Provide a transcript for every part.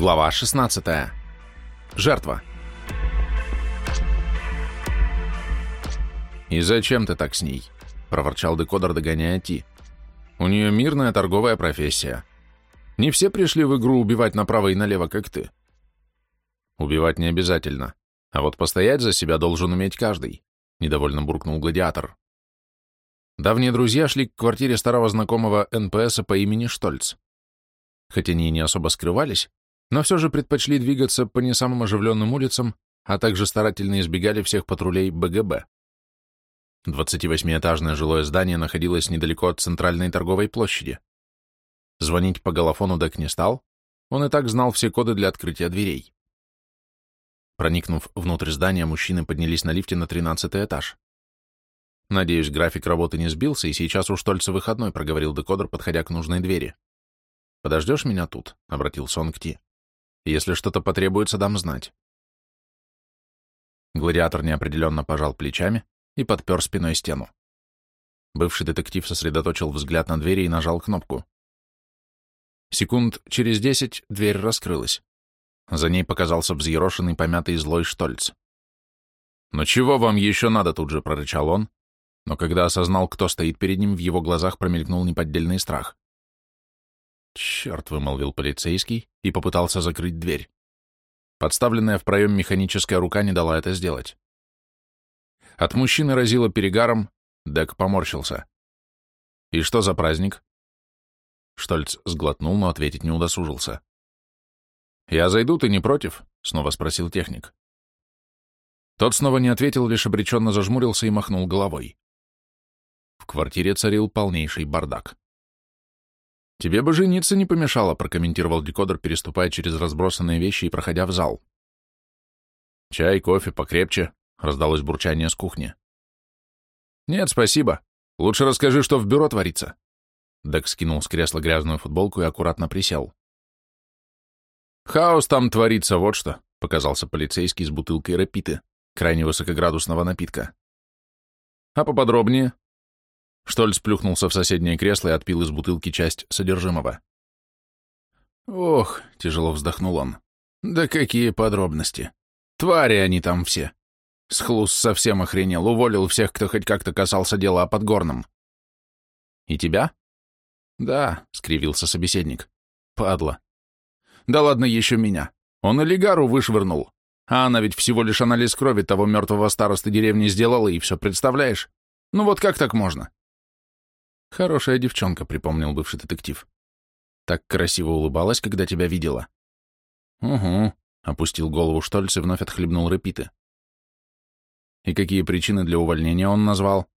Глава 16. Жертва. «И зачем ты так с ней?» — проворчал декодер, догоняя Ти. «У нее мирная торговая профессия. Не все пришли в игру убивать направо и налево, как ты». «Убивать не обязательно, а вот постоять за себя должен уметь каждый», — недовольно буркнул гладиатор. Давние друзья шли к квартире старого знакомого НПСа по имени Штольц. Хотя они и не особо скрывались, но все же предпочли двигаться по не самым оживленным улицам, а также старательно избегали всех патрулей БГБ. 28-этажное жилое здание находилось недалеко от центральной торговой площади. Звонить по голофону Дек не стал, он и так знал все коды для открытия дверей. Проникнув внутрь здания, мужчины поднялись на лифте на 13 этаж. «Надеюсь, график работы не сбился, и сейчас у Штольца выходной», — проговорил декодер, подходя к нужной двери. «Подождешь меня тут?» — обратился он к Ти. Если что-то потребуется, дам знать. Гладиатор неопределенно пожал плечами и подпер спиной стену. Бывший детектив сосредоточил взгляд на двери и нажал кнопку. Секунд через десять дверь раскрылась. За ней показался взъерошенный, помятый злой Штольц. «Ну чего вам еще надо?» — тут же прорычал он, но когда осознал, кто стоит перед ним, в его глазах промелькнул неподдельный страх. «Черт!» — вымолвил полицейский и попытался закрыть дверь. Подставленная в проем механическая рука не дала это сделать. От мужчины разило перегаром, Дек поморщился. «И что за праздник?» Штольц сглотнул, но ответить не удосужился. «Я зайду, ты не против?» — снова спросил техник. Тот снова не ответил, лишь обреченно зажмурился и махнул головой. В квартире царил полнейший бардак. «Тебе бы жениться не помешало», — прокомментировал декодер, переступая через разбросанные вещи и проходя в зал. «Чай, кофе, покрепче», — раздалось бурчание с кухни. «Нет, спасибо. Лучше расскажи, что в бюро творится». Дек скинул с кресла грязную футболку и аккуратно присел. «Хаос там творится, вот что», — показался полицейский с бутылкой рапиты, крайне высокоградусного напитка. «А поподробнее?» Штольц плюхнулся в соседнее кресло и отпил из бутылки часть содержимого. «Ох», — тяжело вздохнул он, — «да какие подробности! Твари они там все! Схлус совсем охренел, уволил всех, кто хоть как-то касался дела о Подгорном». «И тебя?» «Да», — скривился собеседник. «Падла». «Да ладно еще меня. Он олигару вышвырнул. А она ведь всего лишь анализ крови того мертвого старосты деревни сделала, и все, представляешь? Ну вот как так можно?» Хорошая девчонка, припомнил бывший детектив. Так красиво улыбалась, когда тебя видела. Угу, опустил голову Штольц и вновь отхлебнул репиты. И какие причины для увольнения он назвал?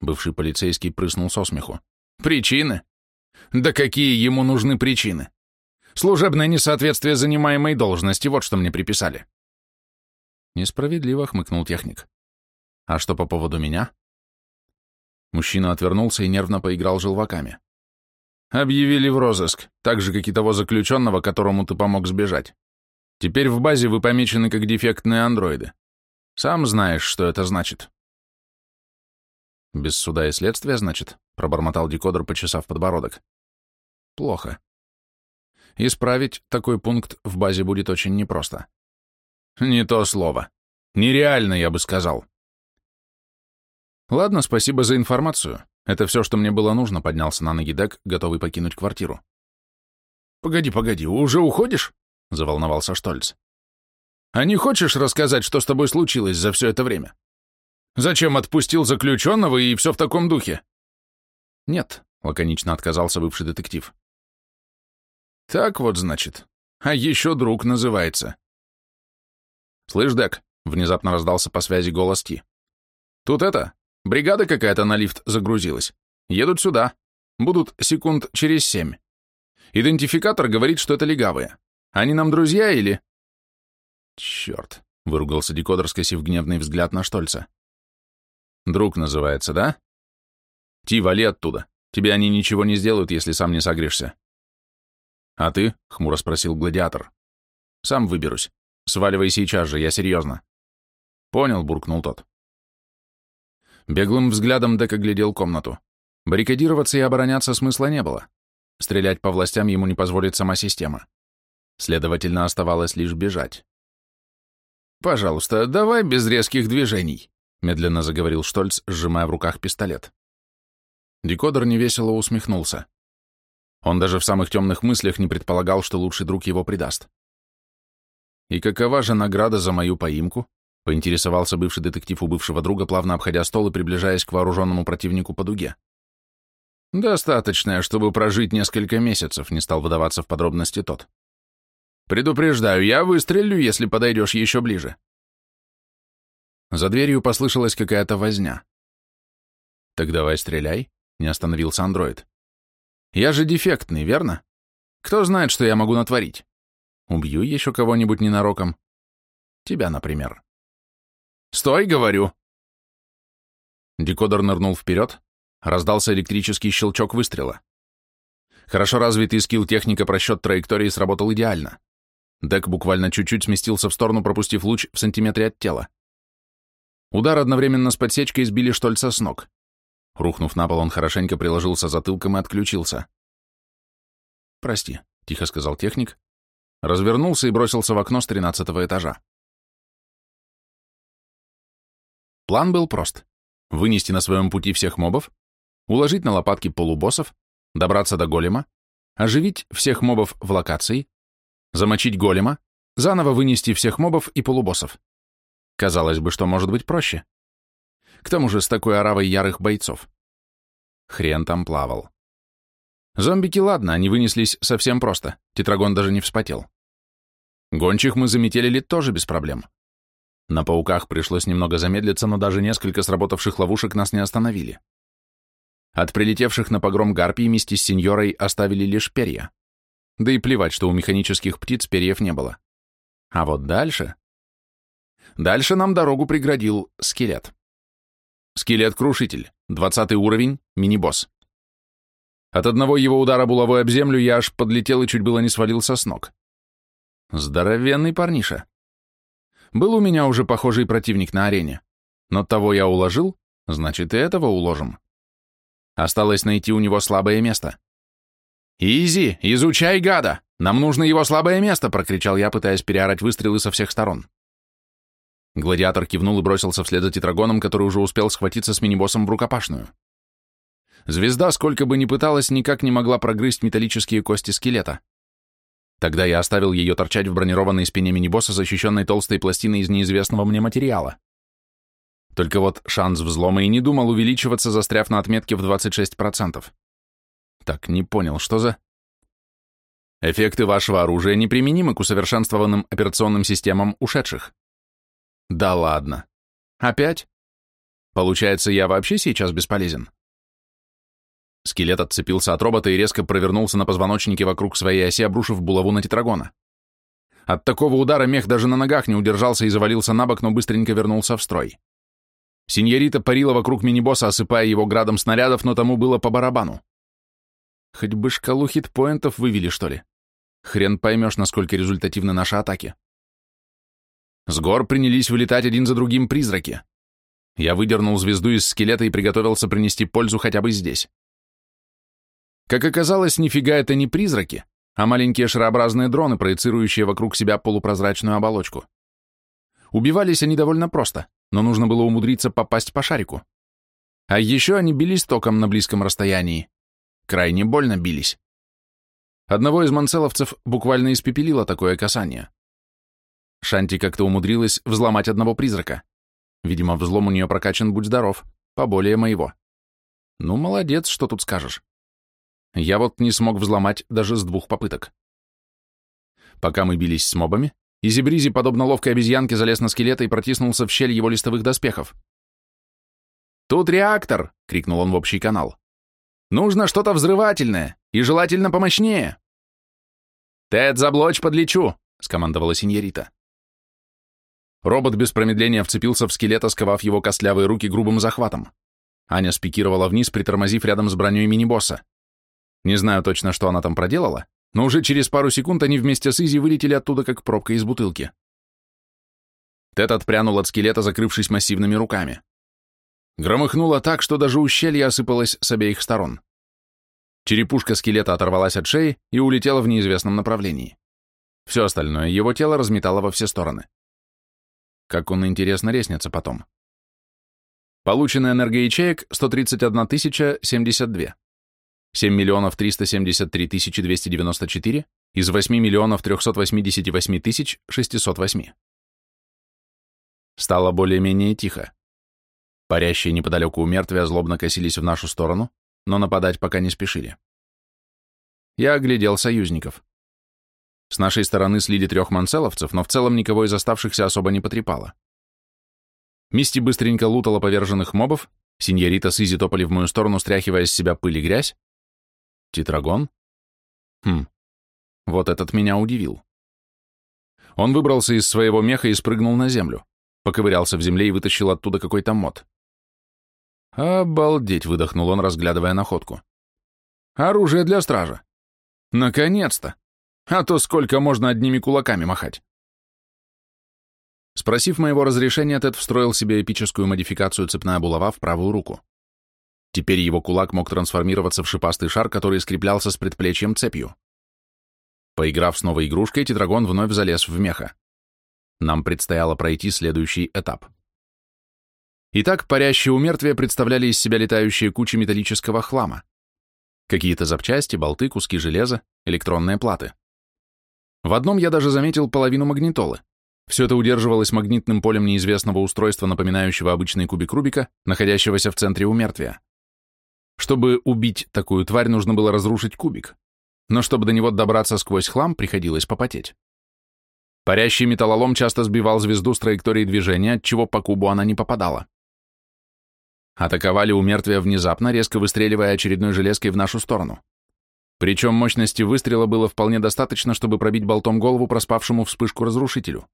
Бывший полицейский прыснул со смеху. Причины? Да какие ему нужны причины? Служебное несоответствие занимаемой должности, вот что мне приписали. Несправедливо, хмыкнул техник. А что по поводу меня? Мужчина отвернулся и нервно поиграл желваками. «Объявили в розыск, так же, как и того заключенного, которому ты помог сбежать. Теперь в базе вы помечены как дефектные андроиды. Сам знаешь, что это значит». «Без суда и следствия, значит?» — пробормотал декодер, почесав подбородок. «Плохо. Исправить такой пункт в базе будет очень непросто». «Не то слово. Нереально, я бы сказал», «Ладно, спасибо за информацию. Это все, что мне было нужно», — поднялся на ноги Дек, готовый покинуть квартиру. «Погоди, погоди, уже уходишь?» — заволновался Штольц. «А не хочешь рассказать, что с тобой случилось за все это время? Зачем отпустил заключенного и все в таком духе?» «Нет», — лаконично отказался бывший детектив. «Так вот, значит. А еще друг называется». «Слышь, Дек», — внезапно раздался по связи голос Ти. «Тут это, Бригада какая-то на лифт загрузилась. Едут сюда. Будут секунд через семь. Идентификатор говорит, что это легавые. Они нам друзья или...» «Черт», — выругался декодер, скосив гневный взгляд на Штольца. «Друг называется, да? Ти, вали оттуда. Тебе они ничего не сделают, если сам не согрешься». «А ты?» — хмуро спросил гладиатор. «Сам выберусь. Сваливай сейчас же, я серьезно». «Понял», — буркнул тот. Беглым взглядом Дек оглядел комнату. Баррикадироваться и обороняться смысла не было. Стрелять по властям ему не позволит сама система. Следовательно, оставалось лишь бежать. «Пожалуйста, давай без резких движений», — медленно заговорил Штольц, сжимая в руках пистолет. Декодер невесело усмехнулся. Он даже в самых темных мыслях не предполагал, что лучший друг его предаст. «И какова же награда за мою поимку?» — поинтересовался бывший детектив у бывшего друга, плавно обходя стол и приближаясь к вооруженному противнику по дуге. «Достаточное, чтобы прожить несколько месяцев», — не стал выдаваться в подробности тот. «Предупреждаю, я выстрелю, если подойдешь еще ближе». За дверью послышалась какая-то возня. «Так давай стреляй», — не остановился андроид. «Я же дефектный, верно? Кто знает, что я могу натворить? Убью еще кого-нибудь ненароком. Тебя, например». «Стой, говорю!» Декодер нырнул вперед, раздался электрический щелчок выстрела. Хорошо развитый скилл техника просчет траектории сработал идеально. Дек буквально чуть-чуть сместился в сторону, пропустив луч в сантиметре от тела. Удар одновременно с подсечкой сбили Штольца с ног. Рухнув на пол, он хорошенько приложился затылком и отключился. «Прости», — тихо сказал техник, развернулся и бросился в окно с тринадцатого этажа. План был прост — вынести на своем пути всех мобов, уложить на лопатки полубоссов, добраться до голема, оживить всех мобов в локации, замочить голема, заново вынести всех мобов и полубоссов. Казалось бы, что может быть проще. К тому же с такой оравой ярых бойцов. Хрен там плавал. Зомбики, ладно, они вынеслись совсем просто, тетрагон даже не вспотел. Гончих мы заметелили тоже без проблем. На пауках пришлось немного замедлиться, но даже несколько сработавших ловушек нас не остановили. От прилетевших на погром гарпий вместе с сеньорой оставили лишь перья. Да и плевать, что у механических птиц перьев не было. А вот дальше... Дальше нам дорогу преградил скелет. Скелет-крушитель, 20 уровень, мини-босс. От одного его удара булавой об землю я аж подлетел и чуть было не свалился с ног. Здоровенный парниша. Был у меня уже похожий противник на арене, но того я уложил, значит и этого уложим. Осталось найти у него слабое место. «Изи, изучай гада! Нам нужно его слабое место!» — прокричал я, пытаясь переорать выстрелы со всех сторон. Гладиатор кивнул и бросился вслед за тетрагоном, который уже успел схватиться с мини-боссом в рукопашную. Звезда, сколько бы ни пыталась, никак не могла прогрызть металлические кости скелета. Тогда я оставил ее торчать в бронированной спине мини-босса, защищенной толстой пластиной из неизвестного мне материала. Только вот шанс взлома и не думал увеличиваться, застряв на отметке в 26%. Так, не понял, что за... Эффекты вашего оружия неприменимы к усовершенствованным операционным системам ушедших. Да ладно. Опять? Получается, я вообще сейчас бесполезен? Скелет отцепился от робота и резко провернулся на позвоночнике вокруг своей оси, обрушив булаву на тетрагона. От такого удара мех даже на ногах не удержался и завалился на бок, но быстренько вернулся в строй. Синьорита парила вокруг мини-босса, осыпая его градом снарядов, но тому было по барабану. Хоть бы шкалу хитпоинтов вывели, что ли. Хрен поймешь, насколько результативны наши атаки. С гор принялись вылетать один за другим призраки. Я выдернул звезду из скелета и приготовился принести пользу хотя бы здесь. Как оказалось, нифига это не призраки, а маленькие шарообразные дроны, проецирующие вокруг себя полупрозрачную оболочку. Убивались они довольно просто, но нужно было умудриться попасть по шарику. А еще они бились током на близком расстоянии крайне больно бились. Одного из манцеловцев буквально испепелило такое касание. Шанти как-то умудрилась взломать одного призрака. Видимо, взлом у нее прокачан, будь здоров, поболее моего. Ну, молодец, что тут скажешь. Я вот не смог взломать даже с двух попыток. Пока мы бились с мобами, Изибризи, подобно ловкой обезьянке, залез на скелета и протиснулся в щель его листовых доспехов. «Тут реактор!» — крикнул он в общий канал. Нужно что-то взрывательное и желательно помощнее. «Тед, заблочь, подлечу!» — скомандовала синьорита. Робот без промедления вцепился в скелет, сковав его костлявые руки грубым захватом. Аня спикировала вниз, притормозив рядом с броней мини-босса. Не знаю точно, что она там проделала, но уже через пару секунд они вместе с Изи вылетели оттуда, как пробка из бутылки. Тед отпрянул от скелета, закрывшись массивными руками. Громыхнуло так, что даже ущелье осыпалось с обеих сторон. Черепушка скелета оторвалась от шеи и улетела в неизвестном направлении. Все остальное его тело разметало во все стороны. Как он, интересно, резнется потом. Полученная энергоячеек 131 тысяча 72. 7 миллионов 373 тысячи 294 из 8 миллионов 388 тысяч 608. Стало более-менее тихо. Парящие неподалеку у мертвия злобно косились в нашу сторону, но нападать пока не спешили. Я оглядел союзников. С нашей стороны слили трех манцеловцев, но в целом никого из оставшихся особо не потрепало. Мисти быстренько лутала поверженных мобов, синьорита с Изи топали в мою сторону, стряхивая с себя пыль и грязь. Тетрагон? Хм, вот этот меня удивил. Он выбрался из своего меха и спрыгнул на землю, поковырялся в земле и вытащил оттуда какой-то мод. «Обалдеть!» — выдохнул он, разглядывая находку. «Оружие для стража! Наконец-то! А то сколько можно одними кулаками махать!» Спросив моего разрешения, Тед встроил себе эпическую модификацию цепная булава в правую руку. Теперь его кулак мог трансформироваться в шипастый шар, который скреплялся с предплечьем цепью. Поиграв с новой игрушкой, Тетрагон вновь залез в меха. Нам предстояло пройти следующий этап. Итак, парящие у мертвия представляли из себя летающие кучи металлического хлама. Какие-то запчасти, болты, куски железа, электронные платы. В одном я даже заметил половину магнитолы. Все это удерживалось магнитным полем неизвестного устройства, напоминающего обычный кубик Рубика, находящегося в центре умертвия. Чтобы убить такую тварь, нужно было разрушить кубик. Но чтобы до него добраться сквозь хлам, приходилось попотеть. Парящий металлолом часто сбивал звезду с траектории движения, отчего по кубу она не попадала. Атаковали у мертвия внезапно, резко выстреливая очередной железкой в нашу сторону. Причем мощности выстрела было вполне достаточно, чтобы пробить болтом голову проспавшему вспышку разрушителю.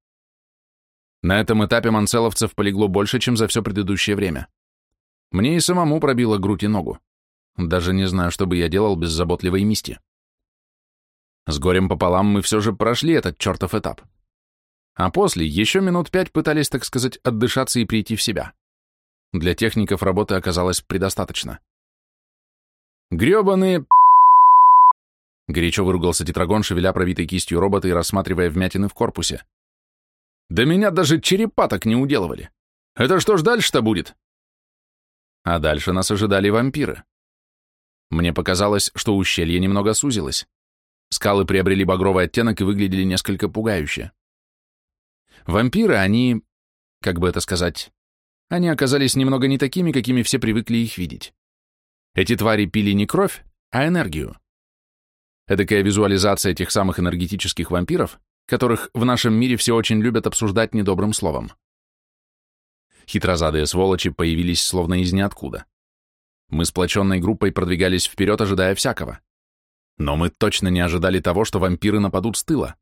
На этом этапе манцеловцев полегло больше, чем за все предыдущее время. Мне и самому пробило грудь и ногу. Даже не знаю, что бы я делал без заботливой мисти. С горем пополам мы все же прошли этот чертов этап. А после еще минут пять пытались, так сказать, отдышаться и прийти в себя. Для техников работы оказалось предостаточно. Гребаные Горячо выругался тетрагон, шевеля пробитой кистью робота и рассматривая вмятины в корпусе. Да меня даже черепа так не уделывали. Это что ж дальше-то будет? А дальше нас ожидали вампиры. Мне показалось, что ущелье немного сузилось. Скалы приобрели багровый оттенок и выглядели несколько пугающе. Вампиры, они... Как бы это сказать? Они оказались немного не такими, какими все привыкли их видеть. Эти твари пили не кровь, а энергию. Эдакая визуализация тех самых энергетических вампиров, которых в нашем мире все очень любят обсуждать недобрым словом. Хитрозадые сволочи появились словно из ниоткуда. Мы сплоченной группой продвигались вперед, ожидая всякого. Но мы точно не ожидали того, что вампиры нападут с тыла.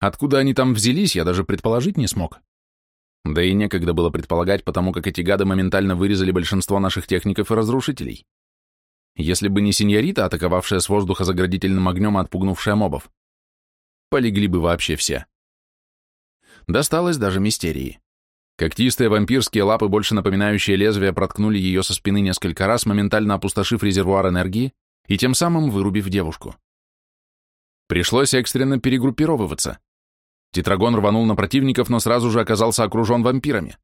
Откуда они там взялись, я даже предположить не смог. Да и некогда было предполагать, потому как эти гады моментально вырезали большинство наших техников и разрушителей. Если бы не синьорита, атаковавшая с воздуха заградительным огнем и отпугнувшая мобов, полегли бы вообще все. Досталось даже мистерии. Когтистые вампирские лапы, больше напоминающие лезвия, проткнули ее со спины несколько раз, моментально опустошив резервуар энергии и тем самым вырубив девушку. Пришлось экстренно перегруппировываться. Тетрагон рванул на противников, но сразу же оказался окружен вампирами.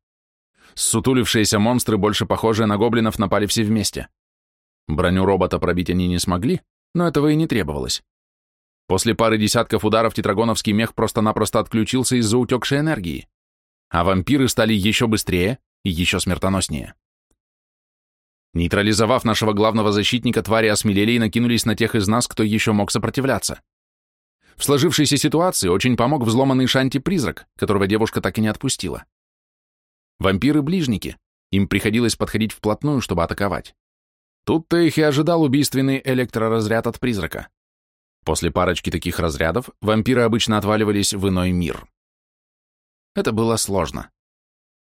Сутулившиеся монстры, больше похожие на гоблинов, напали все вместе. Броню робота пробить они не смогли, но этого и не требовалось. После пары десятков ударов тетрагоновский мех просто-напросто отключился из-за утекшей энергии, а вампиры стали еще быстрее и еще смертоноснее. Нейтрализовав нашего главного защитника, твари осмелели и накинулись на тех из нас, кто еще мог сопротивляться. В сложившейся ситуации очень помог взломанный Шанти-призрак, которого девушка так и не отпустила. Вампиры-ближники, им приходилось подходить вплотную, чтобы атаковать. Тут-то их и ожидал убийственный электроразряд от призрака. После парочки таких разрядов вампиры обычно отваливались в иной мир. Это было сложно.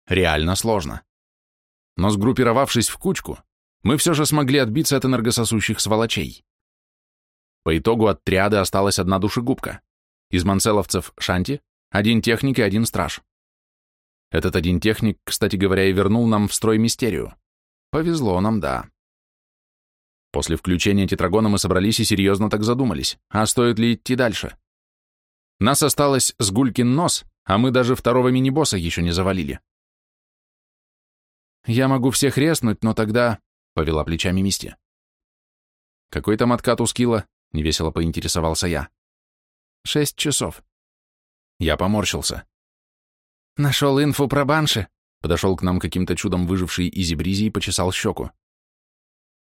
Реально сложно. Но сгруппировавшись в кучку, мы все же смогли отбиться от энергососущих сволочей. По итогу от триады осталась одна душегубка. Из манцеловцев Шанти, один техник и один страж. Этот один техник, кстати говоря, и вернул нам в строй мистерию. Повезло нам, да. После включения тетрагона мы собрались и серьезно так задумались, а стоит ли идти дальше? Нас осталось с Гулькин нос, а мы даже второго мини-босса еще не завалили. «Я могу всех резнуть, но тогда...» — повела плечами Мисти. «Какой там откат у скилла?» — невесело поинтересовался я. «Шесть часов». Я поморщился. «Нашел инфу про банши?» — подошел к нам каким-то чудом выживший Изи-Бризи и почесал щеку.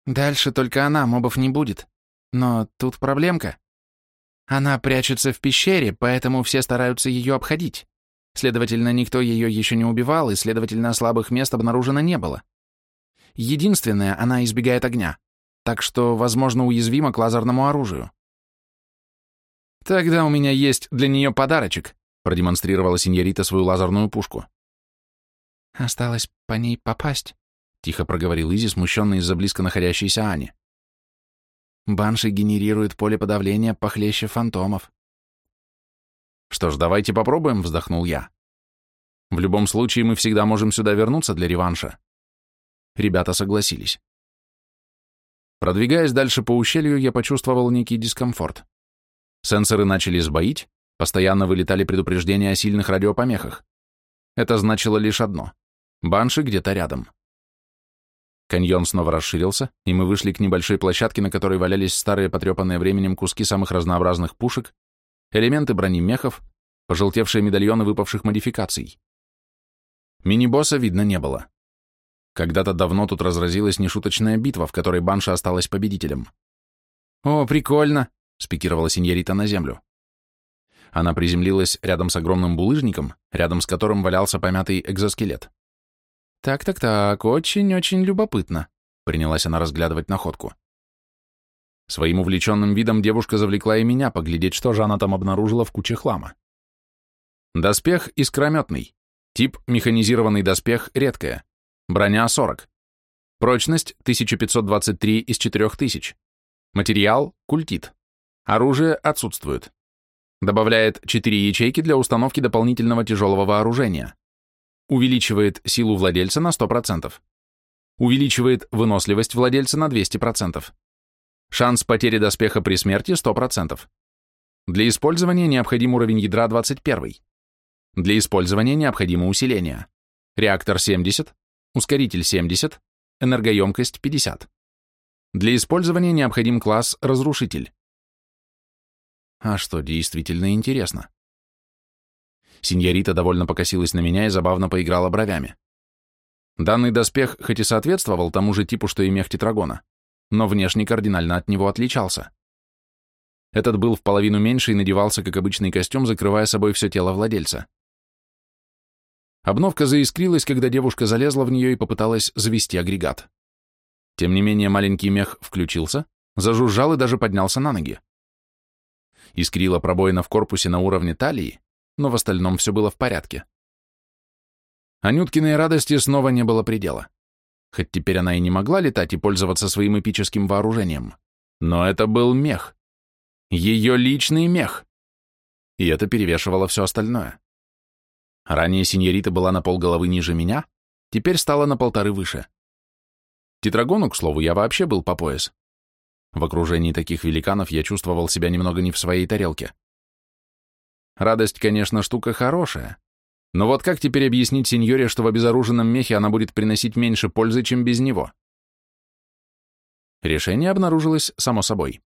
«Дальше только она, мобов не будет. Но тут проблемка. Она прячется в пещере, поэтому все стараются ее обходить. Следовательно, никто ее еще не убивал, и, следовательно, слабых мест обнаружено не было. Единственное, она избегает огня, так что, возможно, уязвима к лазерному оружию. «Тогда у меня есть для нее подарочек», — продемонстрировала синьорита свою лазерную пушку. «Осталось по ней попасть», — тихо проговорил Изи, смущенный из-за близко находящейся Ани. Банши генерирует поле подавления похлеще фантомов. Что ж, давайте попробуем, вздохнул я. В любом случае мы всегда можем сюда вернуться для реванша. Ребята согласились. Продвигаясь дальше по ущелью, я почувствовал некий дискомфорт. Сенсоры начали сбоить, постоянно вылетали предупреждения о сильных радиопомехах. Это значило лишь одно — банши где-то рядом. Каньон снова расширился, и мы вышли к небольшой площадке, на которой валялись старые потрепанные временем куски самых разнообразных пушек, элементы брони мехов, пожелтевшие медальоны выпавших модификаций. Мини-босса видно не было. Когда-то давно тут разразилась нешуточная битва, в которой Банша осталась победителем. «О, прикольно!» — спикировала синьорита на землю. Она приземлилась рядом с огромным булыжником, рядом с которым валялся помятый экзоскелет. «Так-так-так, очень-очень любопытно», — принялась она разглядывать находку. Своим увлеченным видом девушка завлекла и меня поглядеть, что же она там обнаружила в куче хлама. Доспех искрометный. Тип механизированный доспех редкая. Броня 40. Прочность 1523 из 4000. Материал – культит. Оружие отсутствует. Добавляет 4 ячейки для установки дополнительного тяжелого вооружения. Увеличивает силу владельца на 100%. Увеличивает выносливость владельца на 200%. Шанс потери доспеха при смерти 100%. Для использования необходим уровень ядра 21. Для использования необходимо усиление. Реактор 70, ускоритель 70, энергоемкость 50. Для использования необходим класс «Разрушитель». А что, действительно интересно. Синьорита довольно покосилась на меня и забавно поиграла бровями. Данный доспех хоть и соответствовал тому же типу, что и мех тетрагона, но внешне кардинально от него отличался. Этот был в половину меньше и надевался как обычный костюм, закрывая собой все тело владельца. Обновка заискрилась, когда девушка залезла в нее и попыталась завести агрегат. Тем не менее маленький мех включился, зажужжал и даже поднялся на ноги. Искрила пробоина в корпусе на уровне талии, но в остальном все было в порядке. Анюткиной радости снова не было предела. Хоть теперь она и не могла летать и пользоваться своим эпическим вооружением. Но это был мех. Ее личный мех. И это перевешивало все остальное. Ранее синьорита была на полголовы ниже меня, теперь стала на полторы выше. Тетрагону, к слову, я вообще был по пояс. В окружении таких великанов я чувствовал себя немного не в своей тарелке. Радость, конечно, штука хорошая. Но вот как теперь объяснить сеньоре, что в обезоруженном мехе она будет приносить меньше пользы, чем без него? Решение обнаружилось само собой.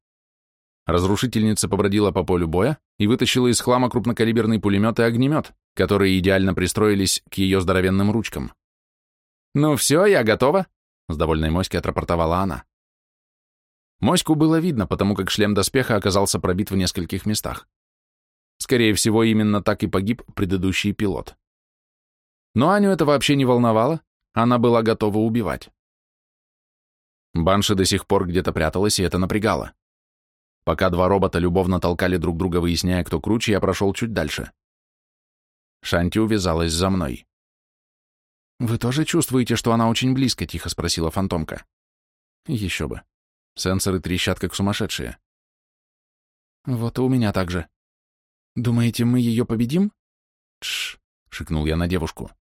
Разрушительница побродила по полю боя и вытащила из хлама крупнокалиберный пулемет и огнемет, которые идеально пристроились к ее здоровенным ручкам. «Ну все, я готова», — с довольной моськой отрапортовала она. Моську было видно, потому как шлем доспеха оказался пробит в нескольких местах. Скорее всего, именно так и погиб предыдущий пилот. Но Аню это вообще не волновало, она была готова убивать. Банши до сих пор где-то пряталась, и это напрягало. Пока два робота любовно толкали друг друга, выясняя, кто круче, я прошел чуть дальше. Шанти увязалась за мной. «Вы тоже чувствуете, что она очень близко?» — тихо спросила фантомка. «Еще бы. Сенсоры трещат, как сумасшедшие». «Вот и у меня так же. «Думаете, мы ее победим?» «Тш!» — шикнул я на девушку.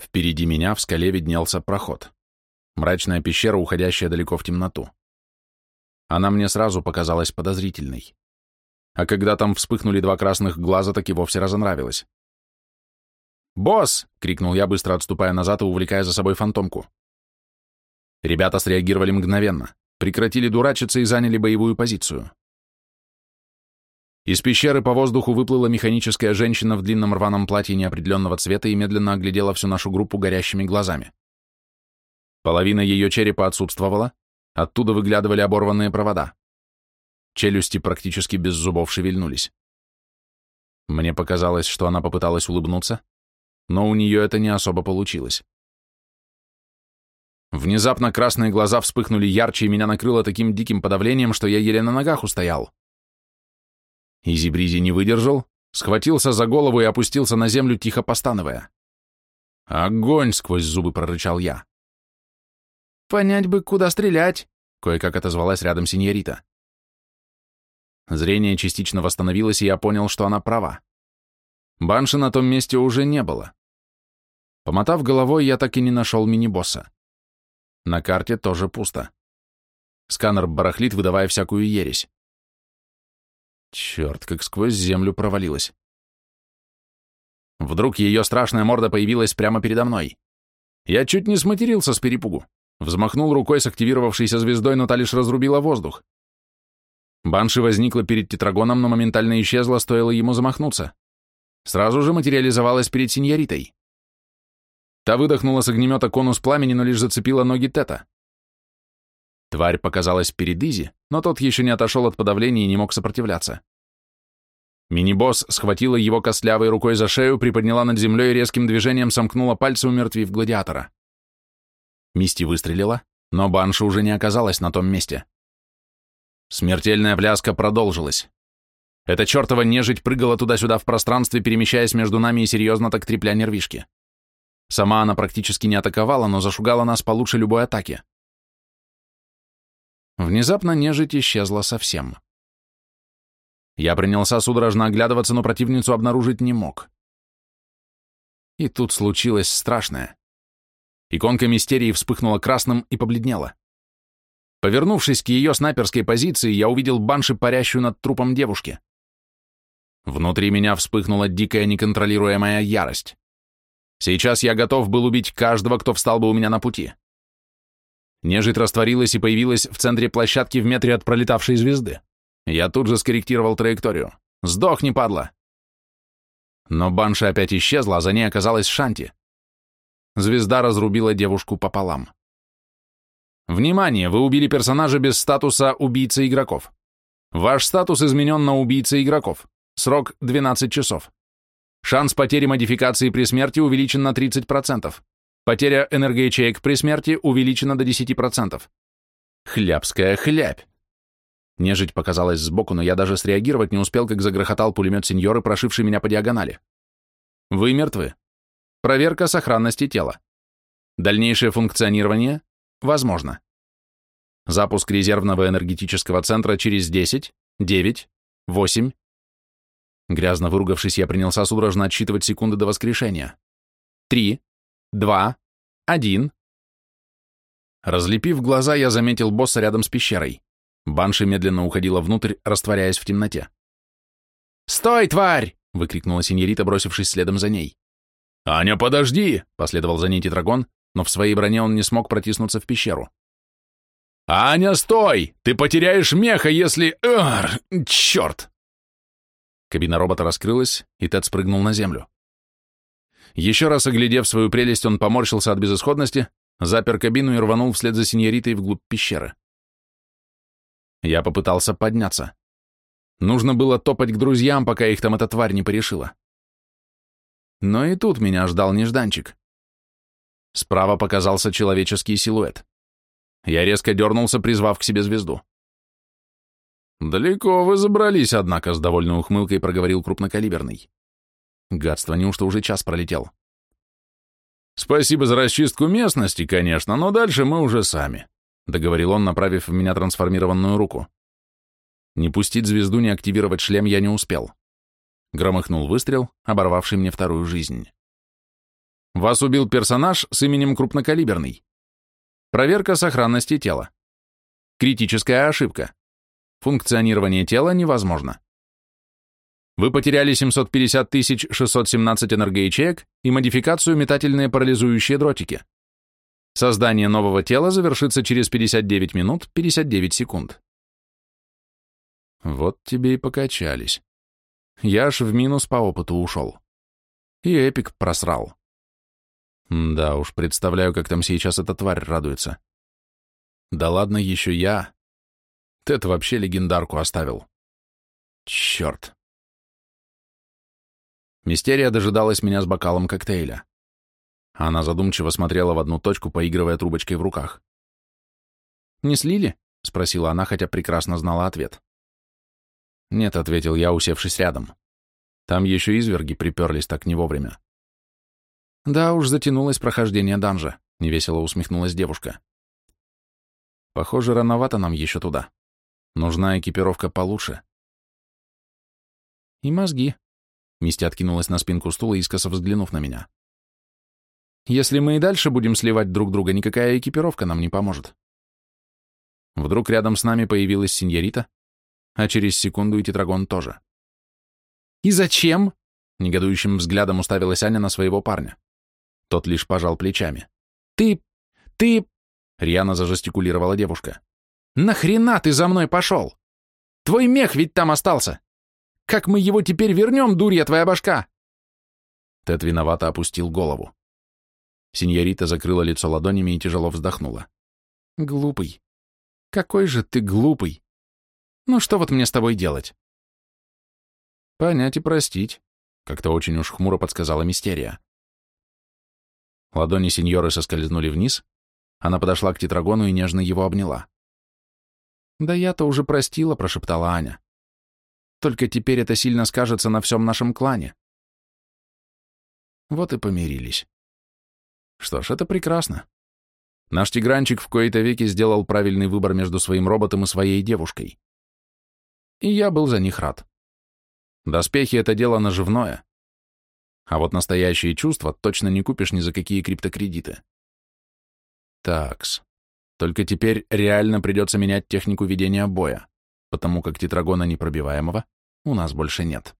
Впереди меня в скале виднелся проход. Мрачная пещера, уходящая далеко в темноту. Она мне сразу показалась подозрительной. а когда там вспыхнули два красных глаза, так и вовсе разонравилось. «Босс!» — крикнул я, быстро отступая назад и увлекая за собой фантомку. Ребята среагировали мгновенно, прекратили дурачиться и заняли боевую позицию. Из пещеры по воздуху выплыла механическая женщина в длинном рваном платье неопределенного цвета и медленно оглядела всю нашу группу горящими глазами. Половина ее черепа отсутствовала, оттуда выглядывали оборванные провода. Челюсти практически без зубов шевельнулись. Мне показалось, что она попыталась улыбнуться, но у нее это не особо получилось. Внезапно красные глаза вспыхнули ярче, и меня накрыло таким диким подавлением, что я еле на ногах устоял. Изи-бризи не выдержал, схватился за голову и опустился на землю, тихо постановая. «Огонь!» — сквозь зубы прорычал я. «Понять бы, куда стрелять!» — кое-как отозвалась рядом синьорита. Зрение частично восстановилось, и я понял, что она права. Банши на том месте уже не было. Помотав головой, я так и не нашел мини-босса. На карте тоже пусто. Сканер барахлит, выдавая всякую ересь. Черт, как сквозь землю провалилась. Вдруг ее страшная морда появилась прямо передо мной. Я чуть не сматерился с перепугу. Взмахнул рукой с активировавшейся звездой, но та лишь разрубила воздух. Банши возникла перед тетрагоном, но моментально исчезла, стоило ему замахнуться. Сразу же материализовалась перед синьоритой. Та выдохнула с огнемета конус пламени, но лишь зацепила ноги Тета. Тварь показалась перед Изи, но тот еще не отошел от подавления и не мог сопротивляться. Мини-босс схватила его костлявой рукой за шею, приподняла над землей и резким движением сомкнула пальцы, умертвив гладиатора. Мисти выстрелила, но Банша уже не оказалась на том месте. Смертельная пляска продолжилась. Эта чертова нежить прыгала туда-сюда в пространстве, перемещаясь между нами и серьезно так трепля нервишки. Сама она практически не атаковала, но зашугала нас получше любой атаки. Внезапно нежить исчезла совсем. Я принялся судорожно оглядываться, но противницу обнаружить не мог. И тут случилось страшное. Иконка мистерии вспыхнула красным и побледнела. Повернувшись к ее снайперской позиции, я увидел банши, парящую над трупом девушки. Внутри меня вспыхнула дикая неконтролируемая ярость. Сейчас я готов был убить каждого, кто встал бы у меня на пути. Нежить растворилась и появилась в центре площадки в метре от пролетавшей звезды. Я тут же скорректировал траекторию. «Сдохни, падла!» Но банша опять исчезла, а за ней оказалась Шанти. Звезда разрубила девушку пополам. Внимание, вы убили персонажа без статуса убийца игроков. Ваш статус изменен на убийца игроков. Срок 12 часов. Шанс потери модификации при смерти увеличен на 30%. Потеря энергоячеек при смерти увеличена до 10%. Хлябская хлябь. Нежить показалась сбоку, но я даже среагировать не успел, как загрохотал пулемет сеньоры, прошивший меня по диагонали. Вы мертвы. Проверка сохранности тела. Дальнейшее функционирование возможно. Запуск резервного энергетического центра через 10, 9, 8. Грязно выругавшись, я принялся судорожно отсчитывать секунды до воскрешения. 3, два, один. Разлепив глаза, я заметил босса рядом с пещерой. Банши медленно уходила внутрь, растворяясь в темноте. «Стой, тварь!» — выкрикнула синьорита, бросившись следом за ней. «Аня, подожди!» — последовал за ней тетрагон, но в своей броне он не смог протиснуться в пещеру. «Аня, стой! Ты потеряешь меха, если... Ар, черт!» Кабина робота раскрылась, и Тед спрыгнул на землю. Еще раз оглядев свою прелесть, он поморщился от безысходности, запер кабину и рванул вслед за синьоритой вглубь пещеры. Я попытался подняться. Нужно было топать к друзьям, пока их там эта тварь не порешила. Но и тут меня ждал нежданчик. Справа показался человеческий силуэт. Я резко дернулся, призвав к себе звезду. «Далеко вы забрались, однако», — с довольной ухмылкой проговорил крупнокалиберный. Гадство, неужто уже час пролетел? Спасибо за расчистку местности, конечно, но дальше мы уже сами, договорил он, направив в меня трансформированную руку. Не пустить звезду, не активировать шлем я не успел. Громыхнул выстрел, оборвавший мне вторую жизнь. Вас убил персонаж с именем крупнокалиберный. Проверка сохранности тела. Критическая ошибка. Функционирование тела невозможно. Вы потеряли 750 617 энергоячеек и модификацию метательные парализующие дротики. Создание нового тела завершится через 59 минут 59 секунд. Вот тебе и покачались. Я аж в минус по опыту ушел. И Эпик просрал. Да уж, представляю, как там сейчас эта тварь радуется. Да ладно, еще я. Тед вообще легендарку оставил. Черт. Мистерия дожидалась меня с бокалом коктейля. Она задумчиво смотрела в одну точку, поигрывая трубочкой в руках. «Не слили?» — спросила она, хотя прекрасно знала ответ. «Нет», — ответил я, усевшись рядом. «Там еще изверги приперлись так не вовремя». «Да уж, затянулось прохождение данжа», — невесело усмехнулась девушка. «Похоже, рановато нам еще туда. Нужна экипировка получше». «И мозги», — Мисти откинулась на спинку стула, искоса взглянув на меня. Если мы и дальше будем сливать друг друга, никакая экипировка нам не поможет. Вдруг рядом с нами появилась синьорита, а через секунду и тетрагон тоже. «И зачем?» — негодующим взглядом уставилась Аня на своего парня. Тот лишь пожал плечами. «Ты... ты...» — рьяно зажестикулировала девушка. «Нахрена ты за мной пошел? Твой мех ведь там остался! Как мы его теперь вернем, дурья твоя башка?» Тед виновато опустил голову. Синьорита закрыла лицо ладонями и тяжело вздохнула. «Глупый. Какой же ты глупый. Ну что вот мне с тобой делать?» «Понять и простить», — как-то очень уж хмуро подсказала Мистерия. Ладони сеньоры соскользнули вниз, она подошла к тетрагону и нежно его обняла. «Да я-то уже простила», — прошептала Аня. «Только теперь это сильно скажется на всем нашем клане». Вот и помирились. Что ж, это прекрасно. Наш тигранчик в кои-то веки сделал правильный выбор между своим роботом и своей девушкой. И я был за них рад. Доспехи — это дело наживное. А вот настоящие чувства точно не купишь ни за какие криптокредиты. Такс. Только теперь реально придется менять технику ведения боя, потому как тетрагона непробиваемого у нас больше нет.